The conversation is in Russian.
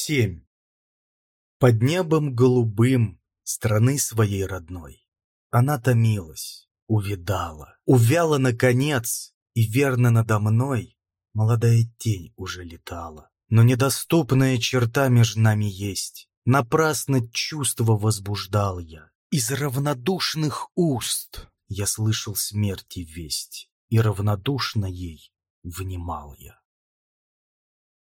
7. Под небом голубым страны своей родной Она томилась, увидала, увяла наконец, И верно надо мной молодая тень уже летала. Но недоступная черта между нами есть, Напрасно чувство возбуждал я. Из равнодушных уст я слышал смерти весть, И равнодушно ей внимал я.